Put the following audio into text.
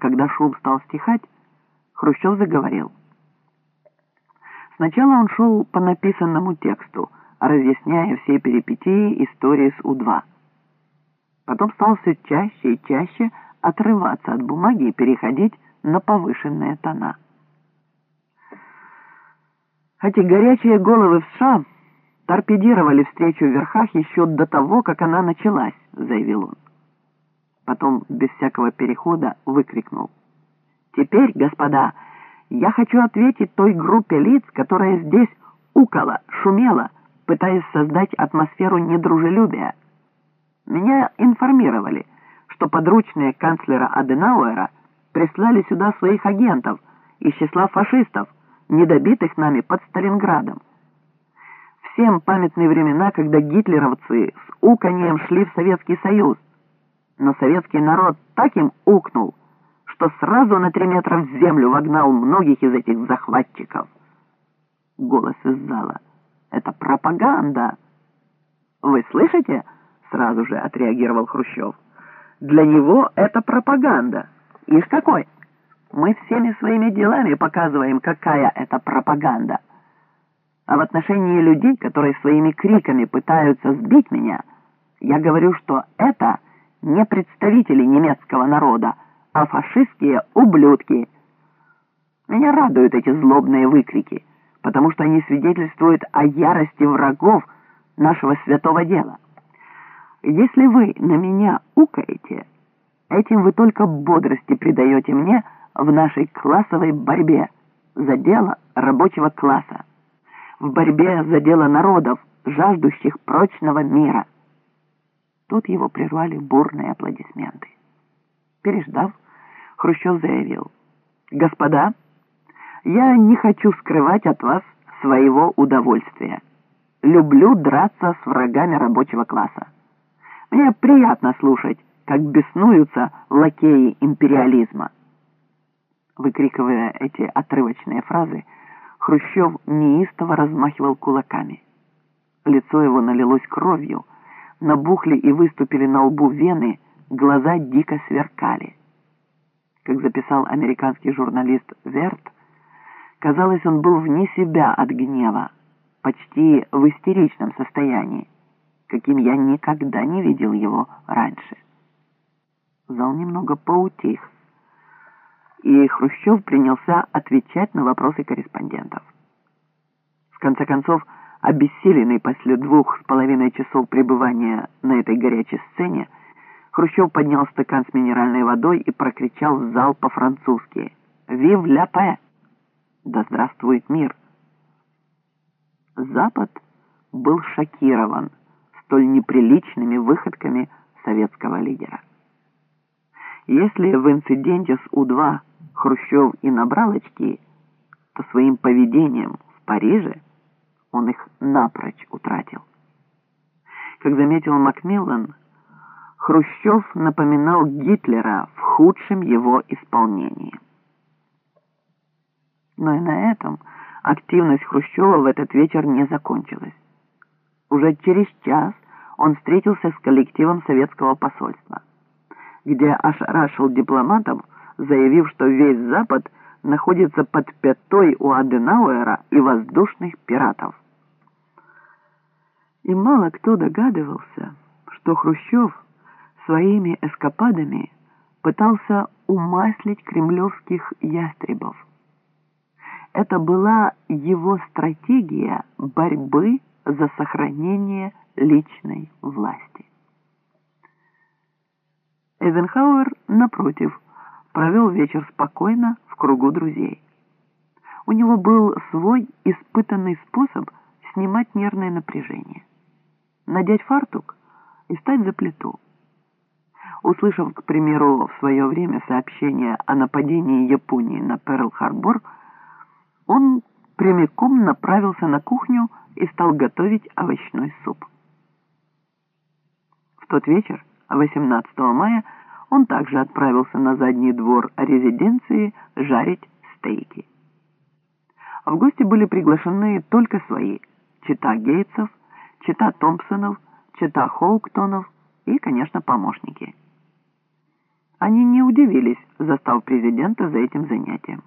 Когда шум стал стихать, Хрущев заговорил. Сначала он шел по написанному тексту, разъясняя все перипетии истории с У-2. Потом стал все чаще и чаще отрываться от бумаги и переходить на повышенные тона. Эти горячие головы в США торпедировали встречу в верхах еще до того, как она началась, заявил он. Потом, без всякого перехода, выкрикнул. Теперь, господа, я хочу ответить той группе лиц, которая здесь укала, шумела, пытаясь создать атмосферу недружелюбия. Меня информировали, что подручные канцлера Аденауэра прислали сюда своих агентов из числа фашистов, недобитых нами под Сталинградом. Всем памятные времена, когда гитлеровцы с уканьем шли в Советский Союз. Но советский народ так им укнул, что сразу на три метра в землю вогнал многих из этих захватчиков. Голос из зала. «Это пропаганда!» «Вы слышите?» — сразу же отреагировал Хрущев. «Для него это пропаганда. Ишь какой! Мы всеми своими делами показываем, какая это пропаганда. А в отношении людей, которые своими криками пытаются сбить меня, я говорю, что это не представители немецкого народа, а фашистские ублюдки. Меня радуют эти злобные выкрики, потому что они свидетельствуют о ярости врагов нашего святого дела. Если вы на меня укаете, этим вы только бодрости придаете мне в нашей классовой борьбе за дело рабочего класса, в борьбе за дело народов, жаждущих прочного мира. Тут его прервали бурные аплодисменты. Переждав, Хрущев заявил, «Господа, я не хочу скрывать от вас своего удовольствия. Люблю драться с врагами рабочего класса. Мне приятно слушать, как беснуются лакеи империализма». Выкрикивая эти отрывочные фразы, Хрущев неистово размахивал кулаками. Лицо его налилось кровью, набухли и выступили на лбу вены, глаза дико сверкали. Как записал американский журналист Верт, казалось, он был вне себя от гнева, почти в истеричном состоянии, каким я никогда не видел его раньше. Зал немного поутих, и Хрущев принялся отвечать на вопросы корреспондентов. В конце концов, обессиленный после двух с половиной часов пребывания на этой горячей сцене, Хрущев поднял стакан с минеральной водой и прокричал в зал по-французски «Вив ля пэ!» «Да здравствует мир!» Запад был шокирован столь неприличными выходками советского лидера. Если в инциденте с У-2 Хрущев и набрал очки, то своим поведением в Париже он их напрочь утратил. Как заметил Макмиллан, Хрущев напоминал Гитлера в худшем его исполнении. Но и на этом активность Хрущева в этот вечер не закончилась. Уже через час он встретился с коллективом советского посольства, где ошарашил дипломатов, заявив, что весь Запад находится под пятой у Аденауэра и воздушных пиратов. И мало кто догадывался, что Хрущев своими эскападами пытался умаслить кремлевских ястребов. Это была его стратегия борьбы за сохранение личной власти. Эйзенхауэр, напротив, провел вечер спокойно в кругу друзей. У него был свой испытанный способ снимать нервное напряжение. Надеть фартук и стать за плиту. Услышав, к примеру, в свое время сообщение о нападении Японии на Перл-Харбор, он прямиком направился на кухню и стал готовить овощной суп. В тот вечер, 18 мая, он также отправился на задний двор резиденции жарить стейки. В гости были приглашены только свои, чита Гейтсов, чита Томпсонов, чита Хоуктонов и, конечно, помощники. Они не удивились, застав президента за этим занятием.